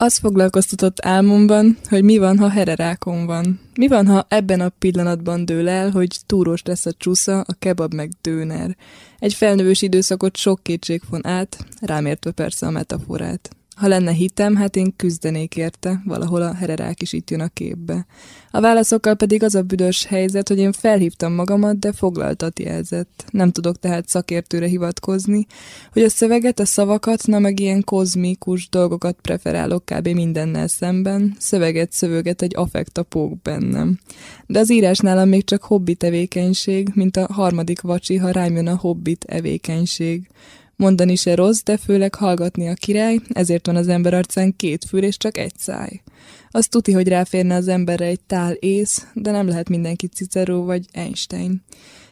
Az foglalkoztatott álmomban, hogy mi van, ha hererákon van. Mi van, ha ebben a pillanatban dől el, hogy túrós lesz a csúsza, a kebab meg dőner. Egy felnővős időszakot sok kétség von át, rámértve persze a metaforát. Ha lenne hitem, hát én küzdenék érte, valahol a hererák is itt jön a képbe. A válaszokkal pedig az a büdös helyzet, hogy én felhívtam magamat, de foglaltat jelzett. Nem tudok tehát szakértőre hivatkozni, hogy a szöveget, a szavakat, na meg ilyen kozmikus dolgokat preferálok kb. mindennel szemben, szöveget szövöget egy affektapók bennem. De az írás nálam még csak hobbi tevékenység, mint a harmadik vacsi, ha rám jön a hobbit evékenység. Mondani se rossz, de főleg hallgatni a király, ezért van az ember arcán két fül és csak egy száj. Azt tuti, hogy ráférne az emberre egy tál ész, de nem lehet mindenki Cicero vagy Einstein.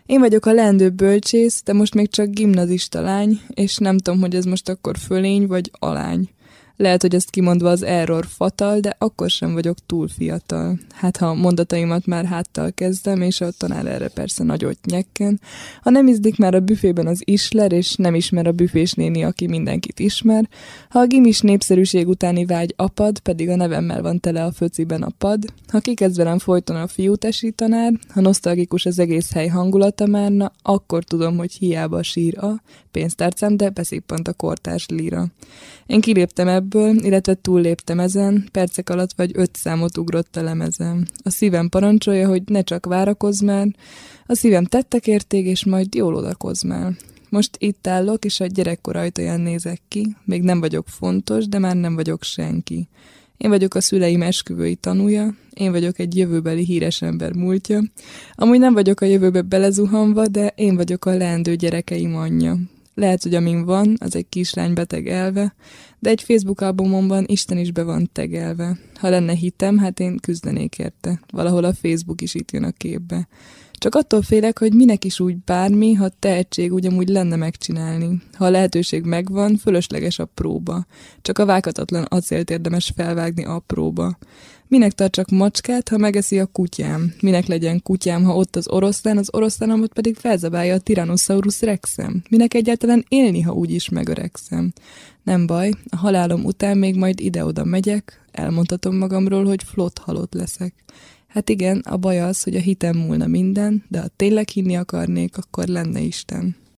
Én vagyok a leendő bölcsész, de most még csak gimnazista lány, és nem tudom, hogy ez most akkor fölény vagy alány. Lehet, hogy ezt kimondva az error fatal, de akkor sem vagyok túl fiatal. Hát ha a mondataimat már háttal kezdem, és a tanár erre persze nagyot nyekken, ha nem izdik már a büfében az isler, és nem ismer a büfés néni, aki mindenkit ismer, ha a gimis népszerűség utáni vágy apad, pedig a nevemmel van tele a föciben a pad, ha kikezd velem folyton a fiútesi tanár, ha nosztalgikus az egész hely hangulata már, na, akkor tudom, hogy hiába sír a pénztárcám, de beszippant a kortárs lira. Én kiléptem ebből, illetve túlléptem ezen, percek alatt vagy öt számot ugrott a lemezem. A szívem parancsolja, hogy ne csak várakozz már, a szívem tettek érték, és majd jól odakozz már. Most itt állok, és a gyerekkor ajtaján nézek ki, még nem vagyok fontos, de már nem vagyok senki. Én vagyok a szüleim esküvői tanúja, én vagyok egy jövőbeli híres ember múltja. Amúgy nem vagyok a jövőbe belezuhanva, de én vagyok a leendő gyerekeim anyja. Lehet, hogy amin van, az egy kislány beteg elve, de egy Facebook albumomban Isten is be van tegelve. Ha lenne hitem, hát én küzdenék érte. Valahol a Facebook is itt jön a képbe. Csak attól félek, hogy minek is úgy bármi, ha tehetség ugyanúgy lenne megcsinálni. Ha a lehetőség megvan, fölösleges a próba. Csak a vághatatlan acélt érdemes felvágni apróba. Minek tartsak macskát, ha megeszi a kutyám? Minek legyen kutyám, ha ott az oroszlán, az oroszlánomat pedig felzabálja a Tyrannosaurus rexem? Minek egyáltalán élni, ha úgyis megöregszem? Nem baj, a halálom után még majd ide-oda megyek, elmondhatom magamról, hogy flott halott leszek. Hát igen, a baj az, hogy a hitem múlna minden, de ha tényleg hinni akarnék, akkor lenne Isten.